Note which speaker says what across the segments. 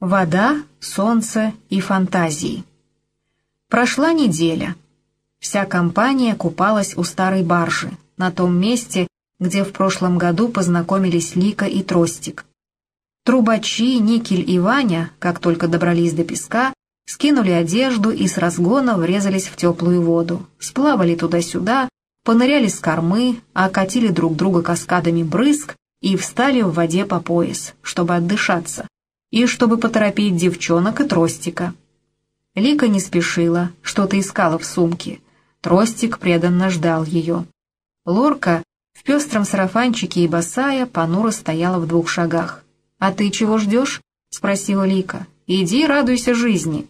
Speaker 1: Вода, солнце и фантазии. Прошла неделя. Вся компания купалась у старой баржи, на том месте, где в прошлом году познакомились Лика и Тростик. Трубачи, Никель и Ваня, как только добрались до песка, скинули одежду и с разгона врезались в теплую воду, сплавали туда-сюда, поныряли с кормы, окатили друг друга каскадами брызг и встали в воде по пояс, чтобы отдышаться, и чтобы поторопить девчонок и Тростика. Лика не спешила, что-то искала в сумке. Тростик преданно ждал ее. Лорка в пестром сарафанчике и босая понуро стояла в двух шагах. «А ты чего ждешь?» — спросила Лика. «Иди, радуйся жизни».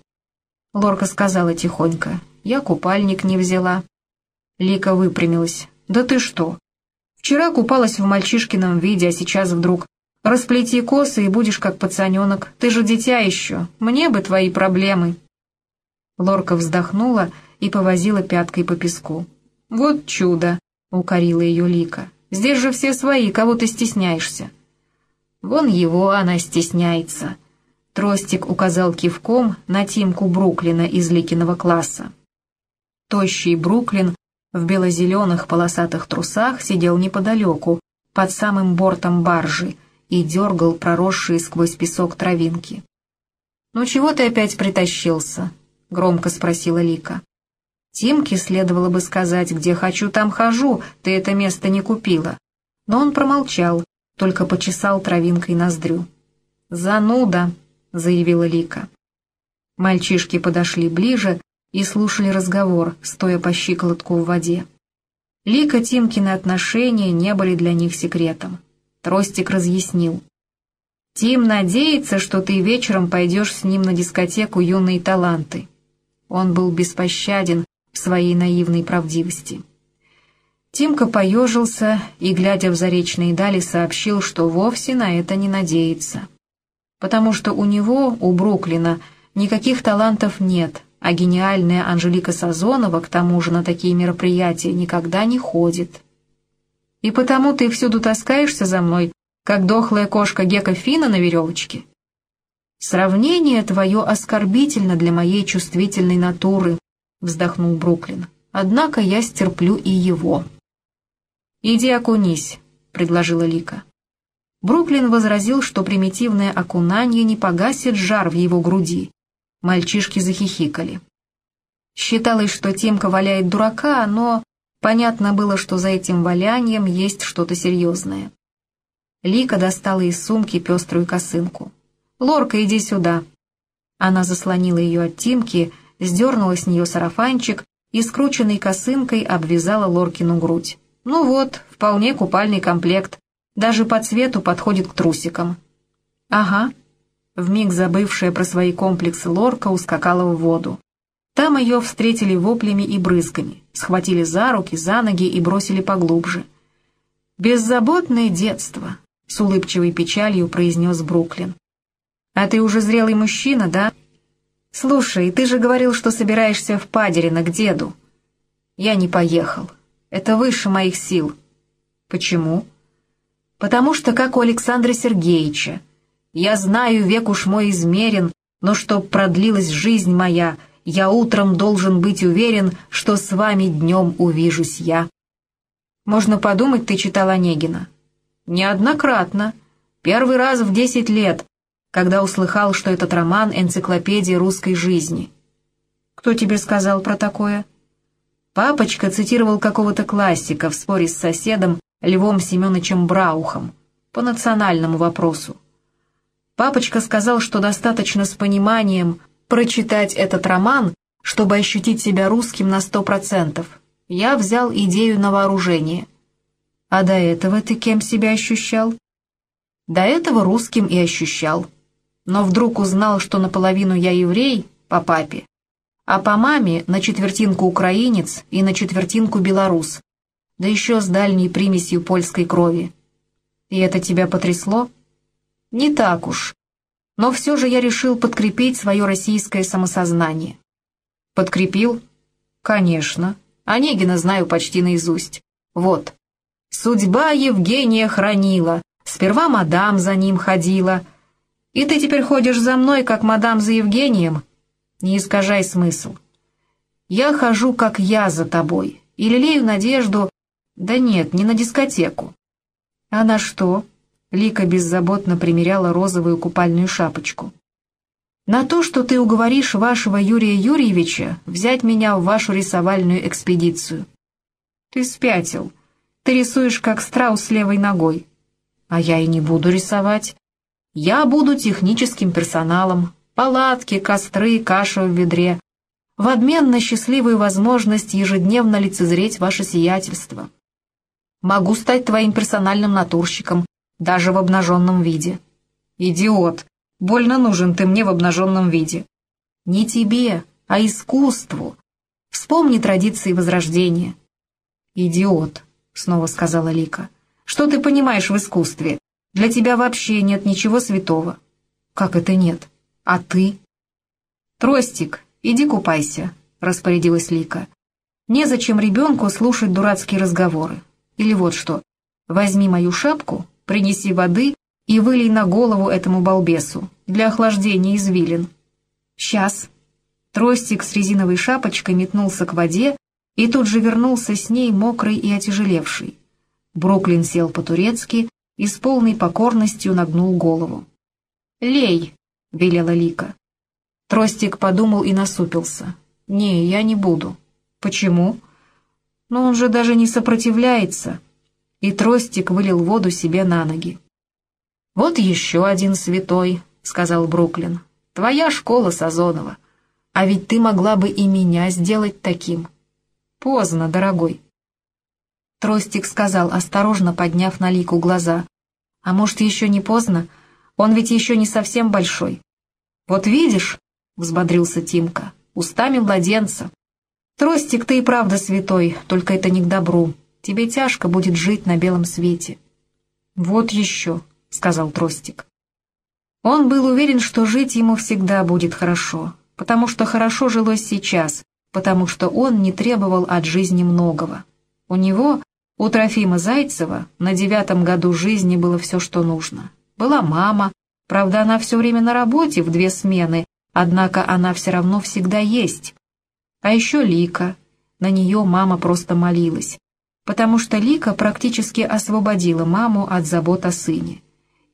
Speaker 1: Лорка сказала тихонько. «Я купальник не взяла». Лика выпрямилась. «Да ты что? Вчера купалась в мальчишкином виде, а сейчас вдруг Расплети косы и будешь как пацаненок. Ты же дитя еще. Мне бы твои проблемы». Лорка вздохнула и повозила пяткой по песку. «Вот чудо!» — укорила ее Лика. «Здесь же все свои, кого ты стесняешься?» «Вон его она стесняется», — Тростик указал кивком на Тимку Бруклина из Ликиного класса. Тощий Бруклин в бело-зеленых полосатых трусах сидел неподалеку, под самым бортом баржи, и дергал проросшие сквозь песок травинки. «Ну чего ты опять притащился?» — громко спросила Лика. Тимке следовало бы сказать, где хочу, там хожу, ты это место не купила. Но он промолчал, только почесал травинкой ноздрю. «Зануда!» — заявила Лика. Мальчишки подошли ближе и слушали разговор, стоя по щиколотку в воде. Лика Тимкины отношения не были для них секретом. Тростик разъяснил. «Тим надеется, что ты вечером пойдешь с ним на дискотеку «Юные таланты». Он был беспощаден в своей наивной правдивости. Тимка поежился и, глядя в заречные дали, сообщил, что вовсе на это не надеется. Потому что у него, у Бруклина, никаких талантов нет, а гениальная Анжелика Сазонова, к тому же, на такие мероприятия никогда не ходит. И потому ты всюду таскаешься за мной, как дохлая кошка Гека Фина на веревочке? Сравнение твое оскорбительно для моей чувствительной натуры, вздохнул Бруклин. Однако я стерплю и его. Иди окунись, предложила Лика. Бруклин возразил, что примитивное окунание не погасит жар в его груди. Мальчишки захихикали. Считалось, что Тимка валяет дурака, но Понятно было, что за этим валянием есть что-то серьезное. Лика достала из сумки пеструю косынку. «Лорка, иди сюда!» Она заслонила ее от Тимки, сдернула с нее сарафанчик и скрученной косынкой обвязала Лоркину грудь. «Ну вот, вполне купальный комплект. Даже по цвету подходит к трусикам». «Ага». Вмиг забывшая про свои комплексы Лорка ускакала в воду. Там ее встретили воплями и брызгами, схватили за руки, за ноги и бросили поглубже. «Беззаботное детство», — с улыбчивой печалью произнес Бруклин. «А ты уже зрелый мужчина, да?» «Слушай, ты же говорил, что собираешься в Падерино к деду». «Я не поехал. Это выше моих сил». «Почему?» «Потому что, как у Александра Сергеевича. Я знаю, век уж мой измерен, но чтоб продлилась жизнь моя, я утром должен быть уверен, что с вами днем увижусь я. Можно подумать, ты читал Онегина. Неоднократно. Первый раз в десять лет, когда услыхал, что этот роман — энциклопедия русской жизни. Кто тебе сказал про такое? Папочка цитировал какого-то классика в споре с соседом Львом Семеновичем Браухом по национальному вопросу. Папочка сказал, что достаточно с пониманием прочитать этот роман, чтобы ощутить себя русским на сто процентов. Я взял идею на вооружение. А до этого ты кем себя ощущал? До этого русским и ощущал. Но вдруг узнал, что наполовину я еврей по папе, а по маме на четвертинку украинец и на четвертинку белорус, да еще с дальней примесью польской крови. И это тебя потрясло? Не так уж, но все же я решил подкрепить свое российское самосознание. Подкрепил? Конечно. Онегина знаю почти наизусть. Вот. «Судьба Евгения хранила, сперва мадам за ним ходила». И ты теперь ходишь за мной, как мадам за Евгением? Не искажай смысл. Я хожу, как я за тобой, и лелею надежду... Да нет, не на дискотеку. А на что? Лика беззаботно примеряла розовую купальную шапочку. На то, что ты уговоришь вашего Юрия Юрьевича взять меня в вашу рисовальную экспедицию. Ты спятил. Ты рисуешь, как страус левой ногой. А я и не буду рисовать. Я буду техническим персоналом. Палатки, костры, каша в ведре. В обмен на счастливую возможность ежедневно лицезреть ваше сиятельство. Могу стать твоим персональным натурщиком, даже в обнаженном виде. Идиот! Больно нужен ты мне в обнаженном виде. Не тебе, а искусству. Вспомни традиции Возрождения. «Идиот», — снова сказала Лика. «Что ты понимаешь в искусстве? Для тебя вообще нет ничего святого». «Как это нет? А ты?» «Тростик, иди купайся», — распорядилась Лика. «Незачем ребенку слушать дурацкие разговоры. Или вот что, возьми мою шапку, принеси воды и вылей на голову этому балбесу для охлаждения извилин. Сейчас. Тростик с резиновой шапочкой метнулся к воде и тут же вернулся с ней мокрый и отяжелевший. Бруклин сел по-турецки и с полной покорностью нагнул голову. «Лей!» — велела Лика. Тростик подумал и насупился. «Не, я не буду». «Почему?» «Но он же даже не сопротивляется». И Тростик вылил воду себе на ноги. «Вот еще один святой», — сказал Бруклин. «Твоя школа Сазонова. А ведь ты могла бы и меня сделать таким». «Поздно, дорогой». Тростик сказал, осторожно подняв на лику глаза. «А может, еще не поздно? Он ведь еще не совсем большой». «Вот видишь», — взбодрился Тимка, — «устами младенца». «Тростик, ты и правда святой, только это не к добру. Тебе тяжко будет жить на белом свете». «Вот еще», — сказал Тростик. Он был уверен, что жить ему всегда будет хорошо, потому что хорошо жилось сейчас, потому что он не требовал от жизни многого. У него, у Трофима Зайцева, на девятом году жизни было все, что нужно. Была мама, правда, она все время на работе в две смены, однако она все равно всегда есть. А еще Лика, на нее мама просто молилась, потому что Лика практически освободила маму от забот о сыне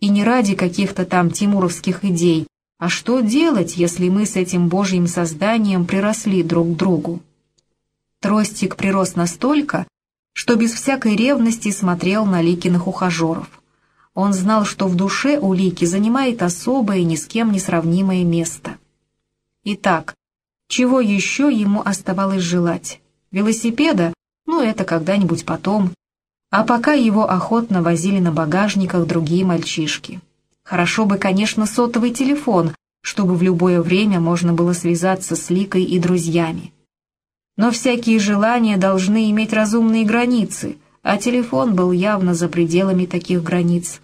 Speaker 1: и не ради каких-то там тимуровских идей, а что делать, если мы с этим божьим созданием приросли друг к другу? Тростик прирос настолько, что без всякой ревности смотрел на Ликиных ухажеров. Он знал, что в душе у Лики занимает особое, ни с кем не сравнимое место. Итак, чего еще ему оставалось желать? Велосипеда? Ну, это когда-нибудь потом а пока его охотно возили на багажниках другие мальчишки. Хорошо бы, конечно, сотовый телефон, чтобы в любое время можно было связаться с Ликой и друзьями. Но всякие желания должны иметь разумные границы, а телефон был явно за пределами таких границ.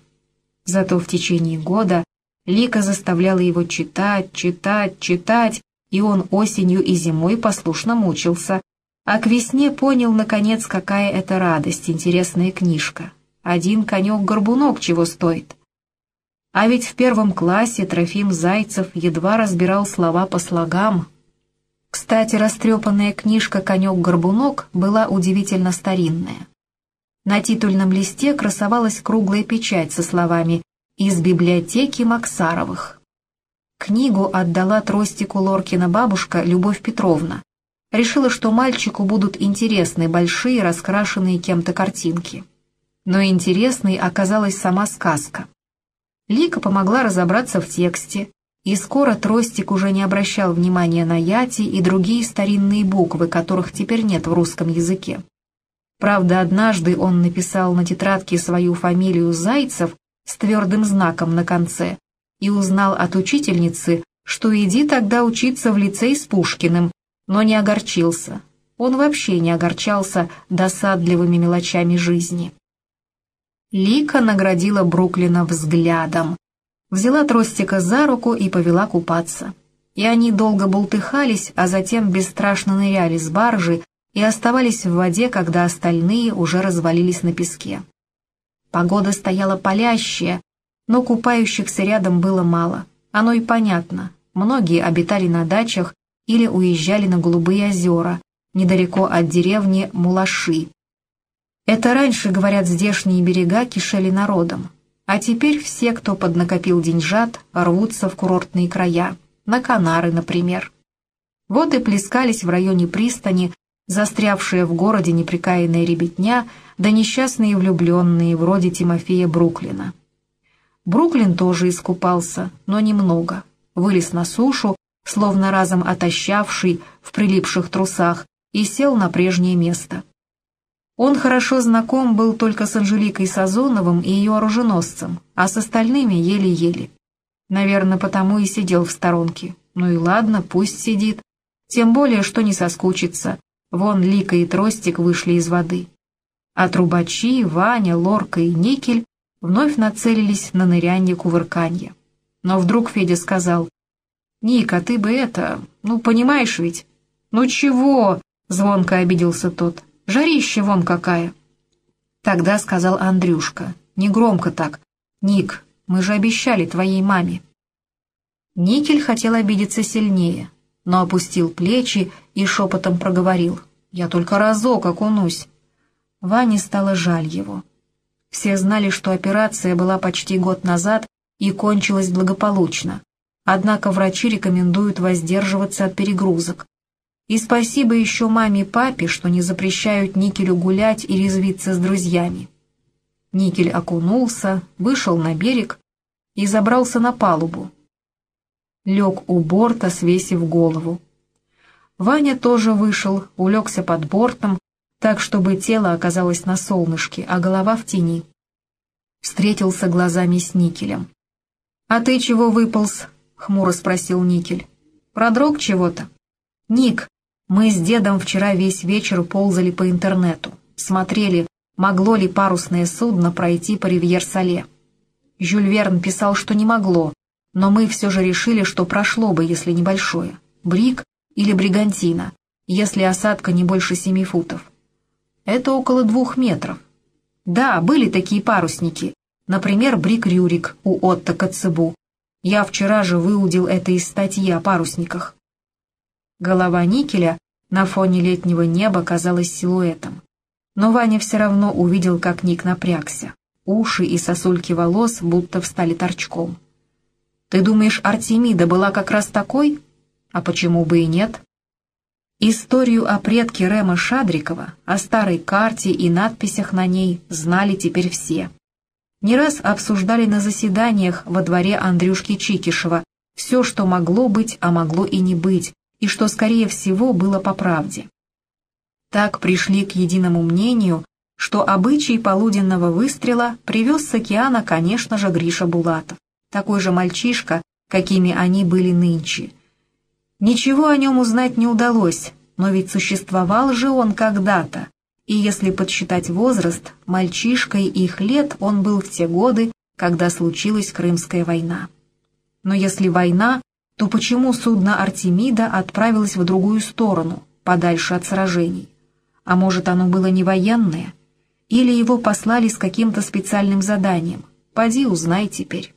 Speaker 1: Зато в течение года Лика заставляла его читать, читать, читать, и он осенью и зимой послушно мучился, а к весне понял, наконец, какая это радость, интересная книжка. Один конек-горбунок чего стоит. А ведь в первом классе Трофим Зайцев едва разбирал слова по слогам. Кстати, растрепанная книжка «Конек-горбунок» была удивительно старинная. На титульном листе красовалась круглая печать со словами «Из библиотеки Максаровых». Книгу отдала тростику Лоркина бабушка Любовь Петровна, решила, что мальчику будут интересны большие раскрашенные кем-то картинки. Но интересной оказалась сама сказка. Лика помогла разобраться в тексте, и скоро Тростик уже не обращал внимания на яти и другие старинные буквы, которых теперь нет в русском языке. Правда, однажды он написал на тетрадке свою фамилию Зайцев с твердым знаком на конце и узнал от учительницы, что иди тогда учиться в лицей с Пушкиным, но не огорчился. Он вообще не огорчался досадливыми мелочами жизни. Лика наградила Бруклина взглядом, взяла Тростика за руку и повела купаться. И они долго бултыхались, а затем бесстрашно ныряли с баржи и оставались в воде, когда остальные уже развалились на песке. Погода стояла палящая, но купающихся рядом было мало. Оно и понятно. Многие обитали на дачах или уезжали на Голубые озера, недалеко от деревни Мулаши. Это раньше, говорят, здешние берега кишели народом. А теперь все, кто поднакопил деньжат, рвутся в курортные края, на Канары, например. Вот и плескались в районе пристани, застрявшие в городе неприкаянная ребятня, да несчастные влюбленные, вроде Тимофея Бруклина. Бруклин тоже искупался, но немного. Вылез на сушу, словно разом отощавший в прилипших трусах, и сел на прежнее место. Он хорошо знаком был только с Анжеликой Сазоновым и ее оруженосцем, а с остальными еле-еле. Наверное, потому и сидел в сторонке. Ну и ладно, пусть сидит. Тем более, что не соскучится. Вон Лика и Тростик вышли из воды. А трубачи, Ваня, Лорка и Никель вновь нацелились на нырянье-кувырканье. Но вдруг Федя сказал, «Ника, ты бы это, ну, понимаешь ведь?» «Ну чего?» — звонко обиделся тот. «Жарище вон какая!» Тогда сказал Андрюшка, негромко так, «Ник, мы же обещали твоей маме». Никель хотел обидеться сильнее, но опустил плечи и шепотом проговорил. «Я только разок окунусь». Ване стало жаль его. Все знали, что операция была почти год назад и кончилась благополучно. Однако врачи рекомендуют воздерживаться от перегрузок. И спасибо еще маме и папе, что не запрещают Никелю гулять и резвиться с друзьями. Никель окунулся, вышел на берег и забрался на палубу, лег у борта, свесив голову. Ваня тоже вышел, улегся под бортом, так, чтобы тело оказалось на солнышке, а голова в тени. Встретился глазами с Никелем. «А ты чего выполз?» — хмуро спросил Никель. «Продрог чего-то?» «Ник, мы с дедом вчера весь вечер ползали по интернету, смотрели, могло ли парусное судно пройти по Ривьер-Сале. Жюль Верн писал, что не могло, но мы все же решили, что прошло бы, если небольшое. Брик или бригантина, если осадка не больше семи футов. Это около двух метров. Да, были такие парусники, например, Брик Рюрик у Отто Коцебу. Я вчера же выудил это из статьи о парусниках. Голова никеля на фоне летнего неба казалась силуэтом. Но Ваня все равно увидел, как Ник напрягся. Уши и сосульки волос будто встали торчком. Ты думаешь, Артемида была как раз такой? А почему бы и нет? Историю о предке Рема Шадрикова, о старой карте и надписях на ней знали теперь все. Не раз обсуждали на заседаниях во дворе Андрюшки Чикишева все, что могло быть, а могло и не быть, и что, скорее всего, было по правде. Так пришли к единому мнению, что обычай полуденного выстрела привез с океана, конечно же, Гриша Булатов такой же мальчишка, какими они были нынче. Ничего о нем узнать не удалось, но ведь существовал же он когда-то, и если подсчитать возраст, мальчишкой их лет он был в те годы, когда случилась Крымская война. Но если война, то почему судно Артемида отправилось в другую сторону, подальше от сражений? А может, оно было не военное? Или его послали с каким-то специальным заданием? Поди узнай теперь.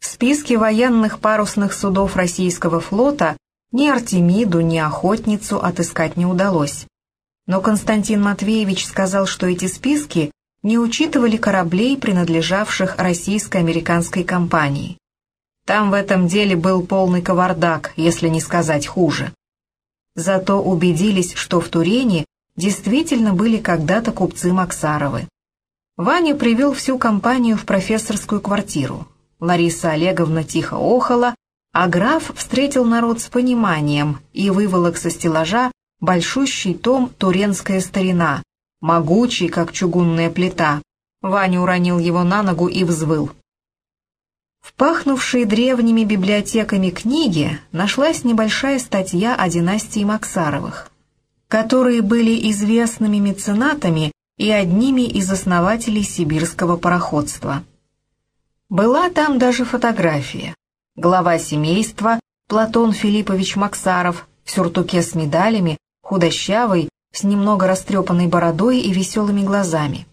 Speaker 1: В списке военных парусных судов российского флота ни Артемиду, ни Охотницу отыскать не удалось. Но Константин Матвеевич сказал, что эти списки не учитывали кораблей, принадлежавших российско-американской компании. Там в этом деле был полный кавардак, если не сказать хуже. Зато убедились, что в Турене действительно были когда-то купцы Максаровы. Ваня привел всю компанию в профессорскую квартиру. Лариса Олеговна тихо охала, а граф встретил народ с пониманием и выволок со стеллажа большущий том «Туренская старина», могучий, как чугунная плита. Ваня уронил его на ногу и взвыл. В пахнувшей древними библиотеками книге нашлась небольшая статья о династии Максаровых, которые были известными меценатами и одними из основателей сибирского пароходства. Была там даже фотография. Глава семейства Платон Филиппович Максаров в сюртуке с медалями, худощавый, с немного растрепанной бородой и веселыми глазами.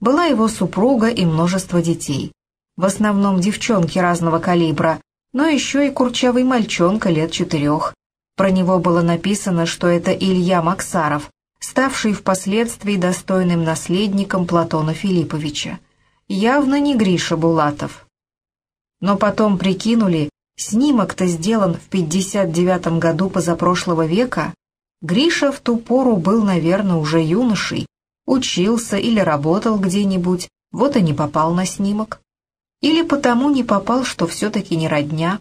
Speaker 1: Была его супруга и множество детей. в основном девчонки разного калибра, но еще и курчавый мальчонка лет четырех. Про него было написано, что это Илья Максаров, ставший впоследствии достойным наследником Платона Филипповича. Явно не Гриша Булатов. Но потом прикинули, снимок-то сделан в 59 году позапрошлого века. Гриша в ту пору был, наверное, уже юношей, учился или работал где-нибудь, вот и не попал на снимок. Или потому не попал, что все-таки не родня.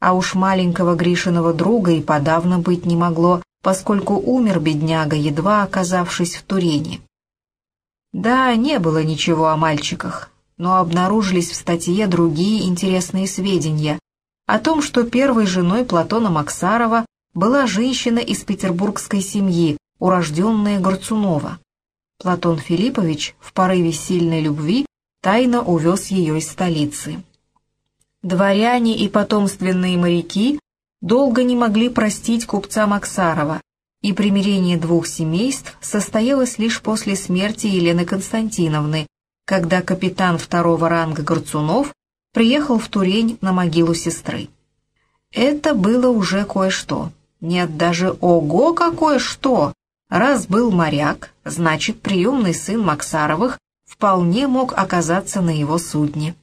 Speaker 1: А уж маленького Гришиного друга и подавно быть не могло, поскольку умер бедняга, едва оказавшись в Турине. Да, не было ничего о мальчиках, но обнаружились в статье другие интересные сведения о том, что первой женой Платона Максарова была женщина из петербургской семьи, урожденная Горцунова. Платон Филиппович в порыве сильной любви тайно увез ее из столицы. Дворяне и потомственные моряки долго не могли простить купца Максарова, и примирение двух семейств состоялось лишь после смерти Елены Константиновны, когда капитан второго ранга Горцунов приехал в Турень на могилу сестры. Это было уже кое-что. Нет, даже ого, какое что! Раз был моряк, значит, приемный сын Максаровых вполне мог оказаться на его судне.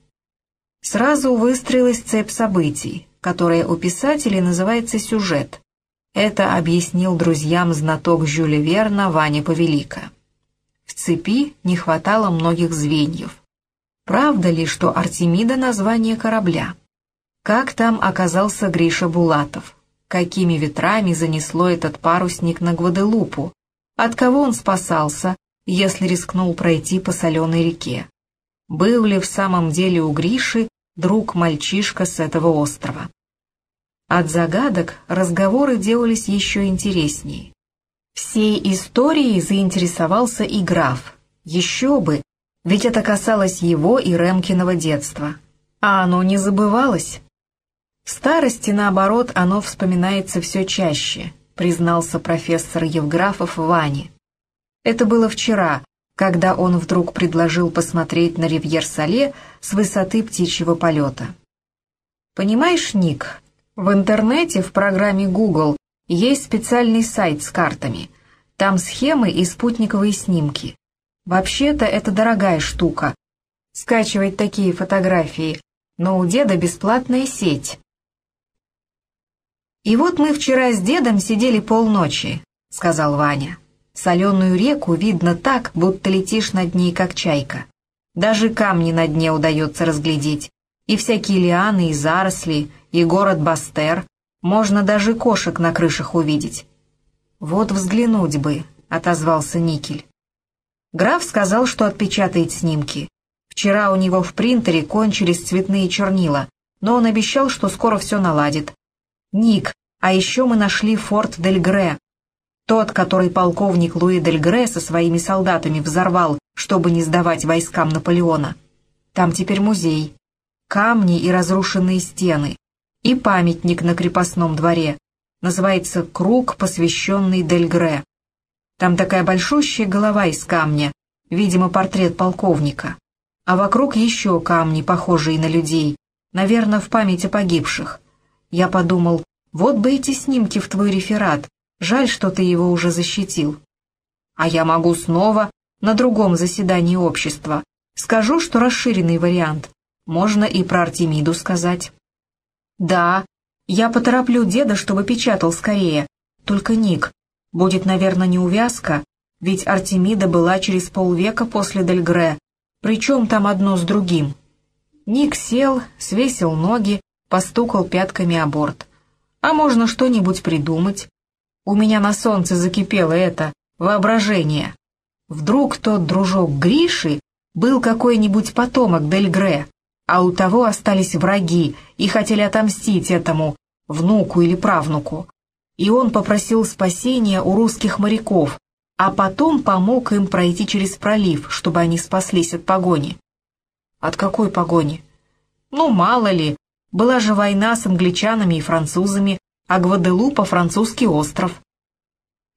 Speaker 1: Сразу выстроилась цепь событий, которая у писателей называется сюжет. Это объяснил друзьям знаток Жюля Верна Ваня Повелика. В цепи не хватало многих звеньев. Правда ли, что Артемида — название корабля? Как там оказался Гриша Булатов? Какими ветрами занесло этот парусник на Гваделупу? От кого он спасался, если рискнул пройти по соленой реке? Был ли в самом деле у Гриши друг-мальчишка с этого острова? От загадок разговоры делались еще интереснее. Всей историей заинтересовался и граф. Еще бы, ведь это касалось его и Ремкиного детства. А оно не забывалось. В старости, наоборот, оно вспоминается все чаще, признался профессор Евграфов Ване. Это было вчера, когда он вдруг предложил посмотреть на Ривьер-Сале с высоты птичьего полета. «Понимаешь, Ник, в интернете в программе Google есть специальный сайт с картами. Там схемы и спутниковые снимки. Вообще-то это дорогая штука. Скачивать такие фотографии, но у деда бесплатная сеть. «И вот мы вчера с дедом сидели полночи», — сказал Ваня. «Соленую реку видно так, будто летишь над ней, как чайка. Даже камни на дне удается разглядеть, и всякие лианы и заросли, и город Бастер, можно даже кошек на крышах увидеть. «Вот взглянуть бы», — отозвался Никель. Граф сказал, что отпечатает снимки. Вчера у него в принтере кончились цветные чернила, но он обещал, что скоро все наладит. «Ник, а еще мы нашли форт Дель Гре. Тот, который полковник Луи Дель Гре со своими солдатами взорвал, чтобы не сдавать войскам Наполеона. Там теперь музей. Камни и разрушенные стены и памятник на крепостном дворе. Называется «Круг, посвященный Дельгре». Там такая большущая голова из камня, видимо, портрет полковника. А вокруг еще камни, похожие на людей, наверное, в память о погибших. Я подумал, вот бы эти снимки в твой реферат, жаль, что ты его уже защитил. А я могу снова на другом заседании общества. Скажу, что расширенный вариант. Можно и про Артемиду сказать. «Да, я потороплю деда, чтобы печатал скорее. Только Ник. Будет, наверное, неувязка, ведь Артемида была через полвека после Дельгре. Причем там одно с другим?» Ник сел, свесил ноги, постукал пятками о борт. «А можно что-нибудь придумать? У меня на солнце закипело это, воображение. Вдруг тот дружок Гриши был какой-нибудь потомок Дельгре, а у того остались враги и хотели отомстить этому внуку или правнуку. И он попросил спасения у русских моряков, а потом помог им пройти через пролив, чтобы они спаслись от погони. От какой погони? Ну, мало ли, была же война с англичанами и французами, а Гваделупа — французский остров.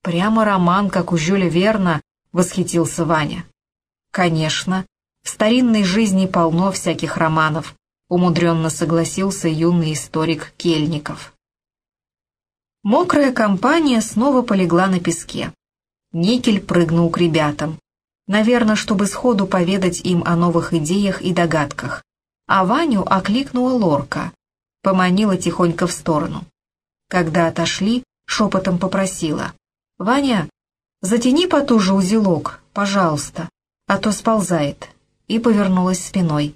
Speaker 1: Прямо роман, как у Жюля Верна, восхитился Ваня. Конечно, В старинной жизни полно всяких романов, умудренно согласился юный историк Кельников. Мокрая компания снова полегла на песке. Никель прыгнул к ребятам. Наверное, чтобы сходу поведать им о новых идеях и догадках. А Ваню окликнула Лорка. Поманила тихонько в сторону. Когда отошли, шепотом попросила. «Ваня, затяни потуже узелок, пожалуйста, а то сползает». И повернулась спиной.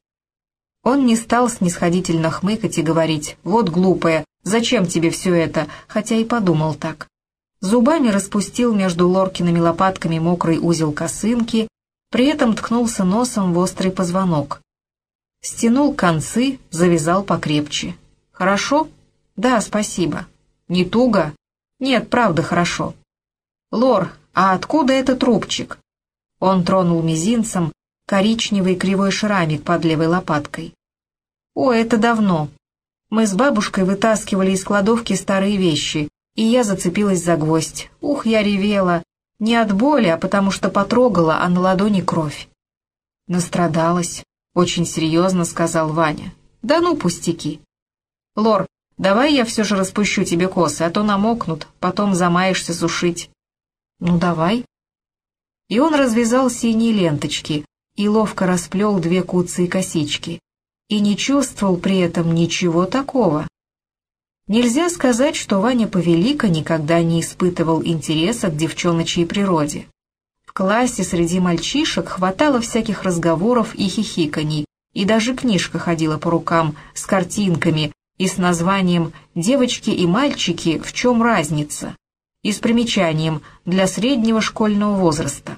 Speaker 1: Он не стал снисходительно хмыкать и говорить «Вот глупая, зачем тебе все это?» хотя и подумал так. Зубами распустил между Лоркиными лопатками мокрый узел косынки, при этом ткнулся носом в острый позвонок. Стянул концы, завязал покрепче. «Хорошо?» «Да, спасибо». «Не туго?» «Нет, правда, хорошо». «Лор, а откуда этот трубчик?» Он тронул мизинцем коричневый кривой шрамик под левой лопаткой. «О, это давно. Мы с бабушкой вытаскивали из кладовки старые вещи, и я зацепилась за гвоздь. Ух, я ревела. Не от боли, а потому что потрогала, а на ладони кровь. Настрадалась. Очень серьезно сказал Ваня. Да ну, пустяки. Лор, давай я все же распущу тебе косы, а то намокнут, потом замаешься сушить. Ну, давай. И он развязал синие ленточки, и ловко расплел две куцые косички, и не чувствовал при этом ничего такого. Нельзя сказать, что Ваня Повелика никогда не испытывал интереса к девчоночьей природе. В классе среди мальчишек хватало всяких разговоров и хихиканий, и даже книжка ходила по рукам с картинками и с названием «Девочки и мальчики, в чем разница?» и с примечанием «Для среднего школьного возраста».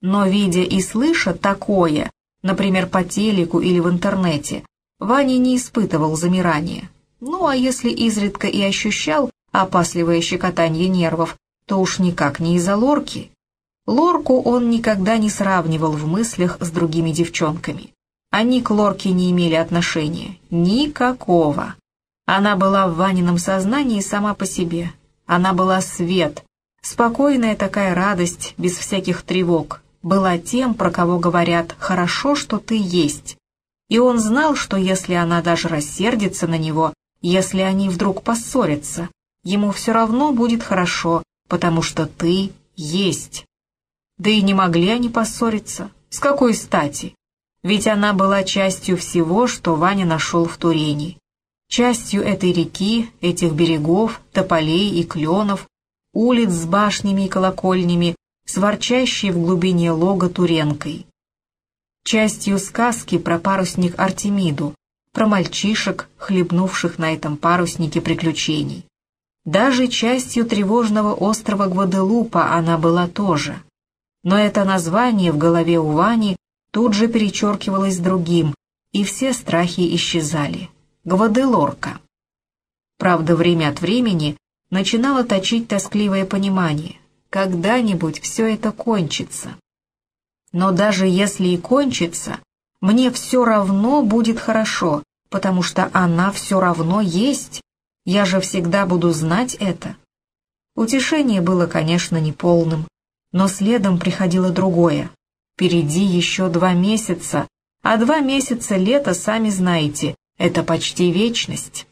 Speaker 1: Но видя и слыша такое, например, по телеку или в интернете, Ваня не испытывал замирания. Ну а если изредка и ощущал опасливое щекотание нервов, то уж никак не из-за лорки. Лорку он никогда не сравнивал в мыслях с другими девчонками. Они к лорке не имели отношения. Никакого. Она была в Ванином сознании сама по себе. Она была свет. Спокойная такая радость, без всяких тревог, была тем, про кого говорят «хорошо, что ты есть». И он знал, что если она даже рассердится на него, если они вдруг поссорятся, ему все равно будет хорошо, потому что ты есть. Да и не могли они поссориться. С какой стати? Ведь она была частью всего, что Ваня нашел в Турене. Частью этой реки, этих берегов, тополей и кленов, улиц с башнями и колокольнями, с ворчащей в глубине лога Туренкой. Частью сказки про парусник Артемиду, про мальчишек, хлебнувших на этом паруснике приключений. Даже частью тревожного острова Гваделупа она была тоже. Но это название в голове у Вани тут же перечеркивалось другим, и все страхи исчезали. Гваделорка. Правда, время от времени начинало точить тоскливое понимание. Когда-нибудь все это кончится. Но даже если и кончится, мне все равно будет хорошо, потому что она все равно есть. Я же всегда буду знать это. Утешение было, конечно, неполным, но следом приходило другое. Впереди еще два месяца, а два месяца лета, сами знаете, это почти вечность.